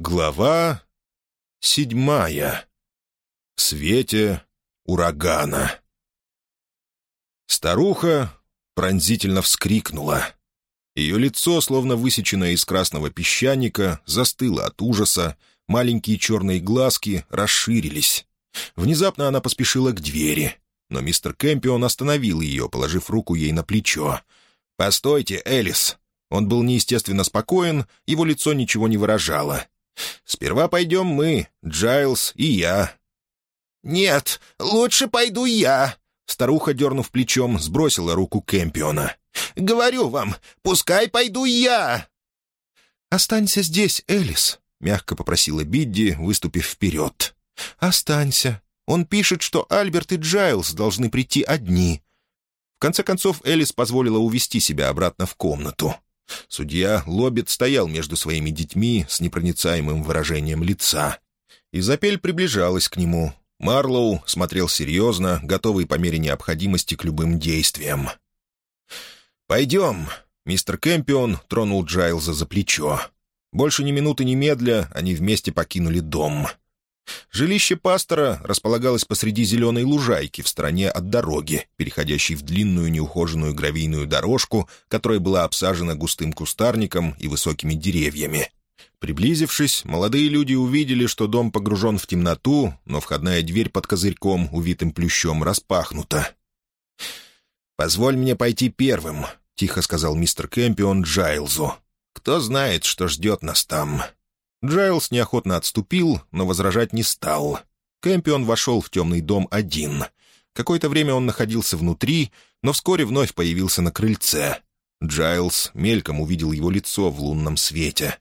Глава седьмая. В свете урагана. Старуха пронзительно вскрикнула. Ее лицо, словно высеченное из красного песчаника, застыло от ужаса, маленькие черные глазки расширились. Внезапно она поспешила к двери, но мистер Кэмпион остановил ее, положив руку ей на плечо. «Постойте, Элис!» Он был неестественно спокоен, его лицо ничего не выражало — Сперва пойдем мы, Джайлз и я». «Нет, лучше пойду я», — старуха, дернув плечом, сбросила руку Кэмпиона. «Говорю вам, пускай пойду я». «Останься здесь, Элис», — мягко попросила Бидди, выступив вперед. «Останься. Он пишет, что Альберт и Джайлз должны прийти одни». В конце концов, Элис позволила увести себя обратно в комнату. Судья Лоббит стоял между своими детьми с непроницаемым выражением лица. Изапель приближалась к нему. Марлоу смотрел серьезно, готовый по мере необходимости к любым действиям. «Пойдем!» — мистер Кэмпион тронул Джайлза за плечо. Больше ни минуты ни медля они вместе покинули дом — Жилище пастора располагалось посреди зеленой лужайки в стороне от дороги, переходящей в длинную неухоженную гравийную дорожку, которая была обсажена густым кустарником и высокими деревьями. Приблизившись, молодые люди увидели, что дом погружен в темноту, но входная дверь под козырьком, увитым плющом, распахнута. «Позволь мне пойти первым», — тихо сказал мистер Кэмпион Джайлзу. «Кто знает, что ждет нас там». Джайлс неохотно отступил, но возражать не стал. Кэмпион вошел в темный дом один. Какое-то время он находился внутри, но вскоре вновь появился на крыльце. Джайлс мельком увидел его лицо в лунном свете.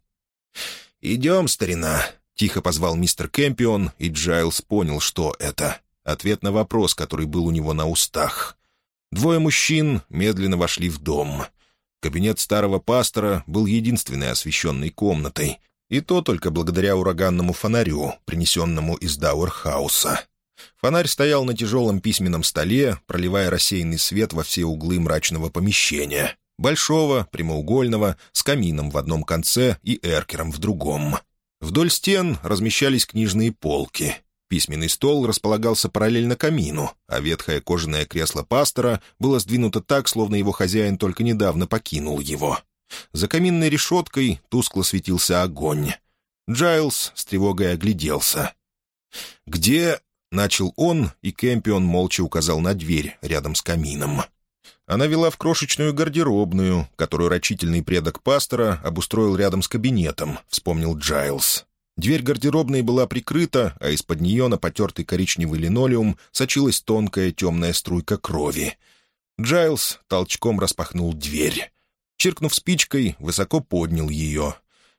«Идем, старина», — тихо позвал мистер Кэмпион, и Джайлс понял, что это. Ответ на вопрос, который был у него на устах. Двое мужчин медленно вошли в дом. Кабинет старого пастора был единственной освещенной комнатой, и то только благодаря ураганному фонарю, принесенному из Дауэрхауса. Фонарь стоял на тяжелом письменном столе, проливая рассеянный свет во все углы мрачного помещения. Большого, прямоугольного, с камином в одном конце и эркером в другом. Вдоль стен размещались книжные полки. Письменный стол располагался параллельно камину, а ветхое кожаное кресло пастора было сдвинуто так, словно его хозяин только недавно покинул его. За каминной решеткой тускло светился огонь. Джайлз с тревогой огляделся. «Где...» — начал он, и Кэмпион молча указал на дверь рядом с камином. Она вела в крошечную гардеробную, которую рачительный предок пастора обустроил рядом с кабинетом, вспомнил Джайлз. Дверь гардеробной была прикрыта, а из-под нее на потертый коричневый линолеум сочилась тонкая темная струйка крови. Джайлз толчком распахнул дверь. Чиркнув спичкой, высоко поднял ее.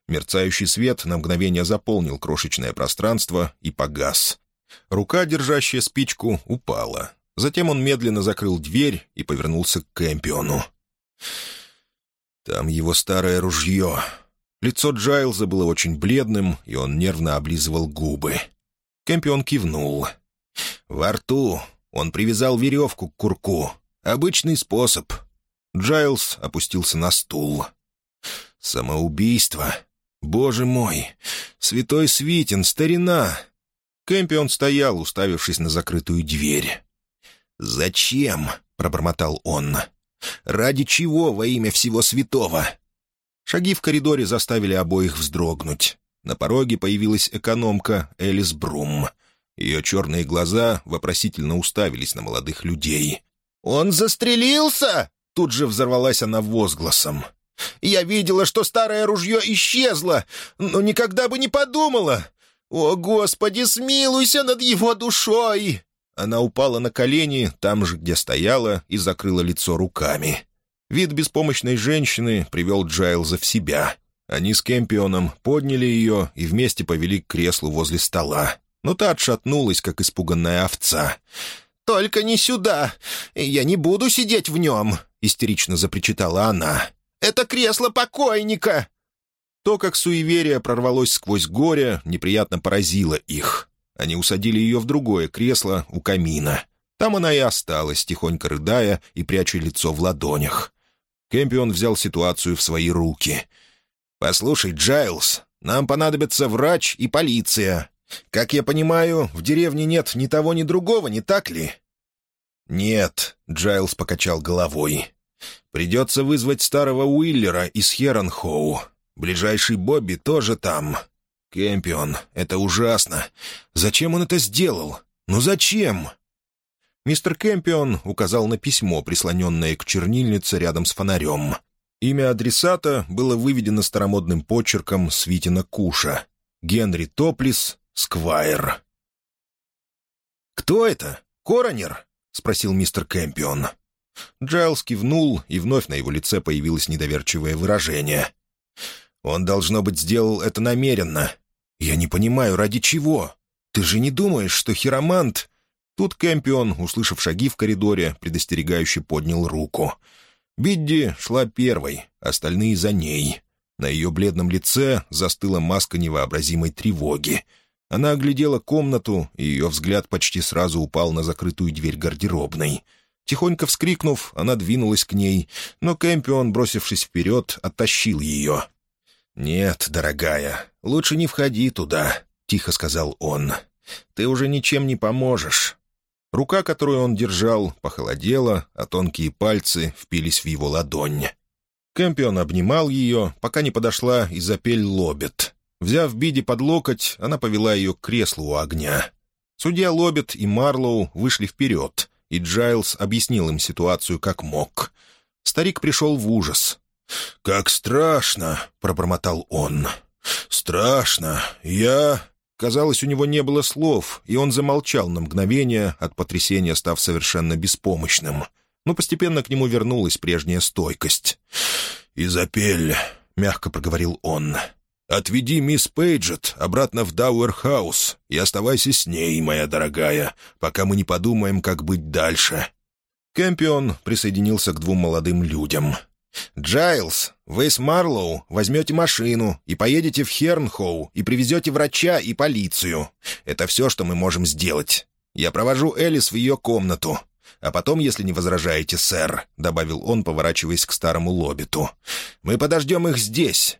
Мерцающий свет на мгновение заполнил крошечное пространство и погас. Рука, держащая спичку, упала. Затем он медленно закрыл дверь и повернулся к Кэмпиону. Там его старое ружье. Лицо Джайлза было очень бледным, и он нервно облизывал губы. Кэмпион кивнул. «Во рту. Он привязал веревку к курку. Обычный способ. Джайлз опустился на стул. «Самоубийство? Боже мой! Святой Свитин, старина!» Кэмпион стоял, уставившись на закрытую дверь. «Зачем?» — пробормотал он. «Ради чего во имя всего святого?» Шаги в коридоре заставили обоих вздрогнуть. На пороге появилась экономка Элис Брум. Ее черные глаза вопросительно уставились на молодых людей. «Он застрелился?» Тут же взорвалась она возгласом. «Я видела, что старое ружье исчезло, но никогда бы не подумала! О, Господи, смилуйся над его душой!» Она упала на колени там же, где стояла, и закрыла лицо руками. Вид беспомощной женщины привел Джайлза в себя. Они с Кемпионом подняли ее и вместе повели к креслу возле стола. Но та отшатнулась, как испуганная овца. «Только не сюда! Я не буду сидеть в нем!» — истерично запричитала она. «Это кресло покойника!» То, как суеверие прорвалось сквозь горе, неприятно поразило их. Они усадили ее в другое кресло у камина. Там она и осталась, тихонько рыдая и пряча лицо в ладонях. Кэмпион взял ситуацию в свои руки. «Послушай, Джайлз, Нам понадобятся врач и полиция. Как я понимаю, в деревне нет ни того, ни другого, не так ли?» «Нет», — Джайлз покачал головой. «Придется вызвать старого Уиллера из Херонхоу. Ближайший Бобби тоже там. Кэмпион, это ужасно. Зачем он это сделал? Ну зачем?» Мистер Кэмпион указал на письмо, прислоненное к чернильнице рядом с фонарем. Имя адресата было выведено старомодным почерком Свитина Куша. Генри Топлис, Сквайр. «Кто это? Коронер?» — спросил мистер Кэмпион. Джайлс кивнул, и вновь на его лице появилось недоверчивое выражение. «Он, должно быть, сделал это намеренно. Я не понимаю, ради чего? Ты же не думаешь, что хиромант...» Тут Кэмпион, услышав шаги в коридоре, предостерегающе поднял руку. Бидди шла первой, остальные за ней. На ее бледном лице застыла маска невообразимой тревоги. Она оглядела комнату, и ее взгляд почти сразу упал на закрытую дверь гардеробной. Тихонько вскрикнув, она двинулась к ней, но Кэмпион, бросившись вперед, оттащил ее. «Нет, дорогая, лучше не входи туда», — тихо сказал он. «Ты уже ничем не поможешь. Рука, которую он держал, похолодела, а тонкие пальцы впились в его ладонь. Кэмпион обнимал ее, пока не подошла Изапель Лобет. Взяв Биди под локоть, она повела ее к креслу у огня. Судья Лобет и Марлоу вышли вперед, и Джайлз объяснил им ситуацию как мог. Старик пришел в ужас. «Как страшно!» — пробормотал он. «Страшно! Я...» Казалось, у него не было слов, и он замолчал на мгновение, от потрясения став совершенно беспомощным. Но постепенно к нему вернулась прежняя стойкость. «Изапель», — мягко проговорил он, — «отведи мисс Пейджет обратно в Дауэрхаус и оставайся с ней, моя дорогая, пока мы не подумаем, как быть дальше». Кэмпион присоединился к двум молодым людям — «Джайлз, вы с Марлоу возьмете машину и поедете в Хернхоу и привезете врача и полицию. Это все, что мы можем сделать. Я провожу Элис в ее комнату. А потом, если не возражаете, сэр», — добавил он, поворачиваясь к старому лоббиту, — «мы подождем их здесь».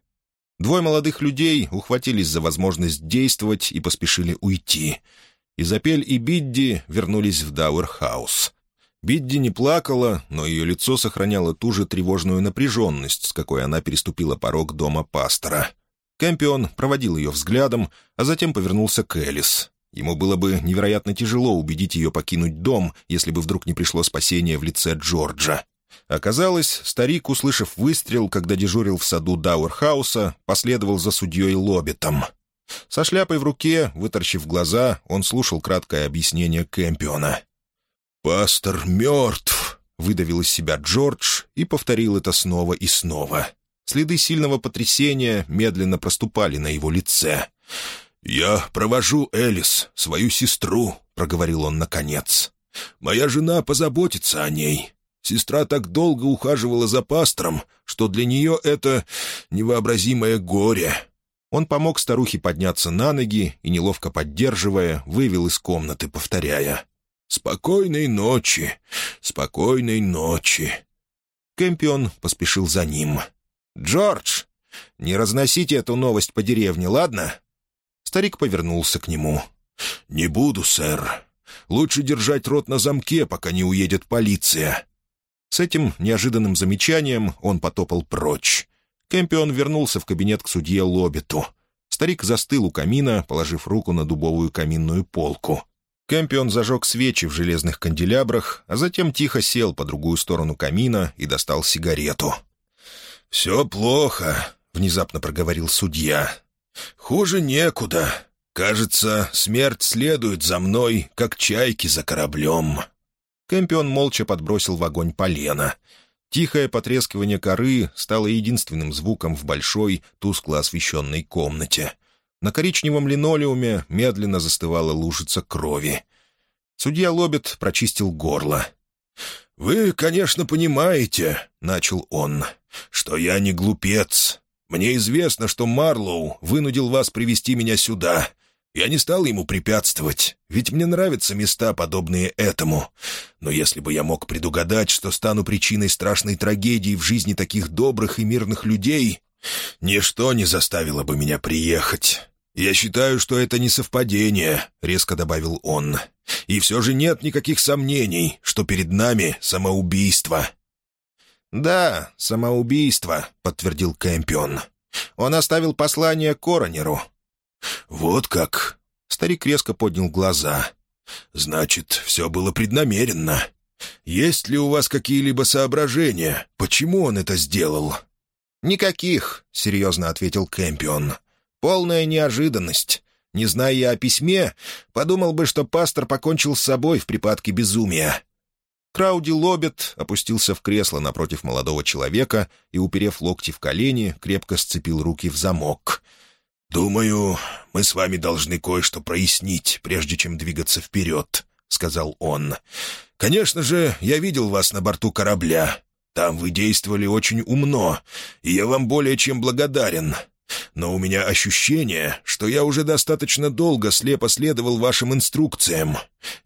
Двое молодых людей ухватились за возможность действовать и поспешили уйти. Изапель и Бидди вернулись в Дауэрхаус. Бидди не плакала, но ее лицо сохраняло ту же тревожную напряженность, с какой она переступила порог дома пастора. Кэмпион проводил ее взглядом, а затем повернулся к Элис. Ему было бы невероятно тяжело убедить ее покинуть дом, если бы вдруг не пришло спасение в лице Джорджа. Оказалось, старик, услышав выстрел, когда дежурил в саду Дауэрхауса, последовал за судьей Лоббитом. Со шляпой в руке, выторщив глаза, он слушал краткое объяснение Кэмпиона. «Пастор мертв», — выдавил из себя Джордж и повторил это снова и снова. Следы сильного потрясения медленно проступали на его лице. «Я провожу Элис, свою сестру», — проговорил он наконец. «Моя жена позаботится о ней. Сестра так долго ухаживала за пастором, что для нее это невообразимое горе». Он помог старухе подняться на ноги и, неловко поддерживая, вывел из комнаты, повторяя. «Спокойной ночи! Спокойной ночи!» Кэмпион поспешил за ним. «Джордж, не разносите эту новость по деревне, ладно?» Старик повернулся к нему. «Не буду, сэр. Лучше держать рот на замке, пока не уедет полиция». С этим неожиданным замечанием он потопал прочь. Кэмпион вернулся в кабинет к судье Лоббиту. Старик застыл у камина, положив руку на дубовую каминную полку. Кэмпион зажег свечи в железных канделябрах, а затем тихо сел по другую сторону камина и достал сигарету. «Все плохо», — внезапно проговорил судья. «Хуже некуда. Кажется, смерть следует за мной, как чайки за кораблем». Кэмпион молча подбросил в огонь полено. Тихое потрескивание коры стало единственным звуком в большой, тускло освещенной комнате — на коричневом линолеуме медленно застывала лужица крови. Судья Лобет прочистил горло. «Вы, конечно, понимаете, — начал он, — что я не глупец. Мне известно, что Марлоу вынудил вас привести меня сюда. Я не стал ему препятствовать, ведь мне нравятся места, подобные этому. Но если бы я мог предугадать, что стану причиной страшной трагедии в жизни таких добрых и мирных людей, «Ничто не заставило бы меня приехать. Я считаю, что это не совпадение», — резко добавил он. «И все же нет никаких сомнений, что перед нами самоубийство». «Да, самоубийство», — подтвердил Кэмпион. «Он оставил послание Коронеру». «Вот как?» — старик резко поднял глаза. «Значит, все было преднамеренно. Есть ли у вас какие-либо соображения, почему он это сделал?» «Никаких», — серьезно ответил Кэмпион. «Полная неожиданность. Не зная я о письме, подумал бы, что пастор покончил с собой в припадке безумия». Крауди Лобет опустился в кресло напротив молодого человека и, уперев локти в колени, крепко сцепил руки в замок. «Думаю, мы с вами должны кое-что прояснить, прежде чем двигаться вперед», — сказал он. «Конечно же, я видел вас на борту корабля. Там вы действовали очень умно, и я вам более чем благодарен. Но у меня ощущение, что я уже достаточно долго слепо следовал вашим инструкциям.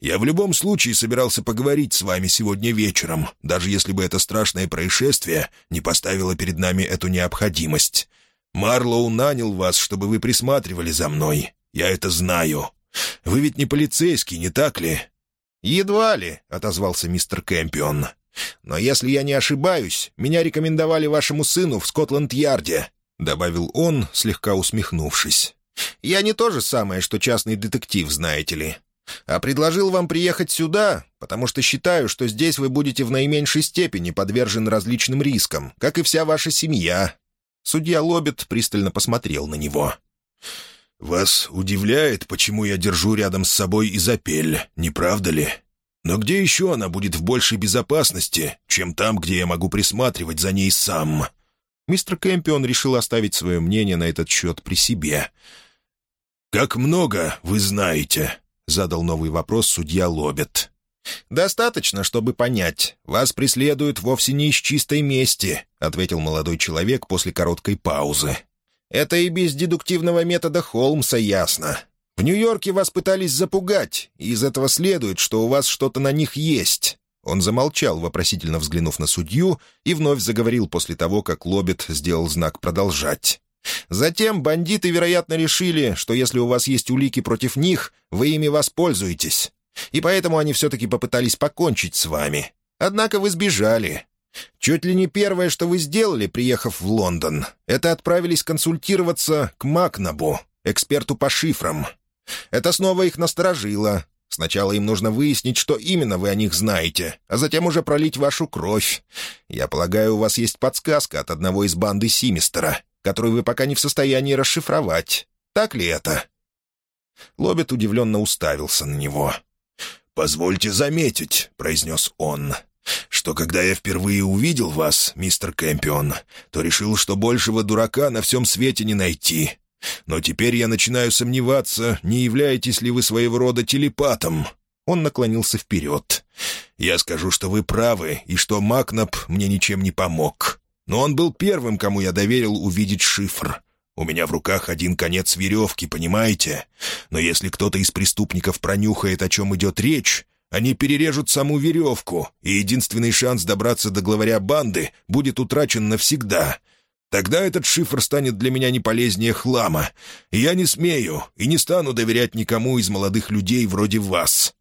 Я в любом случае собирался поговорить с вами сегодня вечером, даже если бы это страшное происшествие не поставило перед нами эту необходимость. Марлоу нанял вас, чтобы вы присматривали за мной. Я это знаю. Вы ведь не полицейский, не так ли?» «Едва ли», — отозвался мистер Кэмпион. Но если я не ошибаюсь, меня рекомендовали вашему сыну в Скотланд-Ярде», — добавил он, слегка усмехнувшись. «Я не то же самое, что частный детектив, знаете ли. А предложил вам приехать сюда, потому что считаю, что здесь вы будете в наименьшей степени подвержены различным рискам, как и вся ваша семья». Судья Лоббит пристально посмотрел на него. «Вас удивляет, почему я держу рядом с собой Изапель, не правда ли?» Но где еще она будет в большей безопасности, чем там, где я могу присматривать за ней сам?» Мистер Кэмпион решил оставить свое мнение на этот счет при себе. «Как много вы знаете?» — задал новый вопрос судья Лобет. «Достаточно, чтобы понять. Вас преследуют вовсе не из чистой мести», — ответил молодой человек после короткой паузы. «Это и без дедуктивного метода Холмса ясно. В Нью-Йорке вас пытались запугать, и из этого следует, что у вас что-то на них есть». Он замолчал, вопросительно взглянув на судью, и вновь заговорил после того, как Лоббит сделал знак «продолжать». Затем бандиты, вероятно, решили, что если у вас есть улики против них, вы ими воспользуетесь. И поэтому они все-таки попытались покончить с вами. Однако вы сбежали. Чуть ли не первое, что вы сделали, приехав в Лондон, это отправились консультироваться к Макнабу, эксперту по шифрам. Это снова их насторожило. Сначала им нужно выяснить, что именно вы о них знаете, а затем уже пролить вашу кровь. Я полагаю, у вас есть подсказка от одного из банды Симистера, которую вы пока не в состоянии расшифровать. Так ли это?» Лоббит удивленно уставился на него. «Позвольте заметить», — произнес он, — «что когда я впервые увидел вас, мистер Кэмпион, то решил, что большего дурака на всем свете не найти. Но теперь я начинаю сомневаться, не являетесь ли вы своего рода телепатом». Он наклонился вперед. «Я скажу, что вы правы, и что Макнап мне ничем не помог. Но он был первым, кому я доверил увидеть шифр. У меня в руках один конец веревки, понимаете? Но если кто-то из преступников пронюхает, о чем идет речь, они перережут саму веревку, и единственный шанс добраться до главаря банды будет утрачен навсегда. Тогда этот шифр станет для меня не полезнее хлама. Я не смею и не стану доверять никому из молодых людей вроде вас».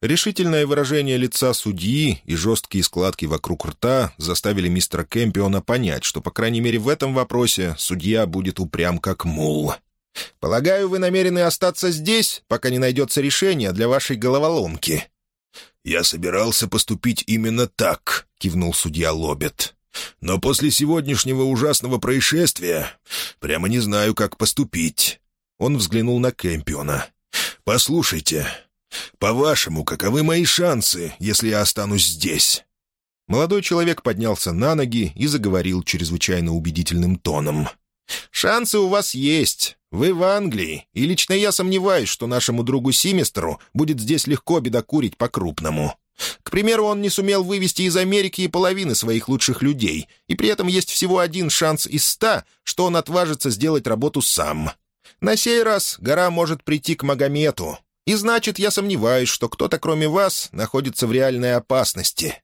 Решительное выражение лица судьи и жесткие складки вокруг рта заставили мистера Кэмпиона понять, что, по крайней мере, в этом вопросе судья будет упрям как мул. «Полагаю, вы намерены остаться здесь, пока не найдется решение для вашей головоломки?» «Я собирался поступить именно так», — кивнул судья Лобет. Но после сегодняшнего ужасного происшествия прямо не знаю, как поступить». Он взглянул на Кэмпиона. «Послушайте, по-вашему, каковы мои шансы, если я останусь здесь?» Молодой человек поднялся на ноги и заговорил чрезвычайно убедительным тоном. «Шансы у вас есть. Вы в Англии, и лично я сомневаюсь, что нашему другу Симестеру будет здесь легко бедокурить по-крупному. К примеру, он не сумел вывести из Америки и половины своих лучших людей, и при этом есть всего один шанс из ста, что он отважится сделать работу сам. На сей раз гора может прийти к Магомету, и значит, я сомневаюсь, что кто-то, кроме вас, находится в реальной опасности».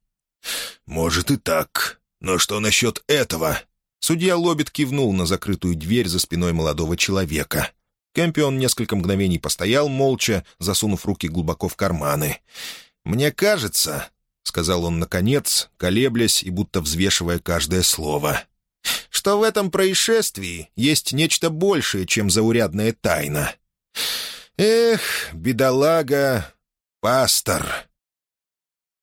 «Может и так. Но что насчет этого?» Судья Лоббит кивнул на закрытую дверь за спиной молодого человека. Кэмпион несколько мгновений постоял молча, засунув руки глубоко в карманы. «Мне кажется», — сказал он наконец, колеблясь и будто взвешивая каждое слово, «что в этом происшествии есть нечто большее, чем заурядная тайна. Эх, бедолага, пастор!»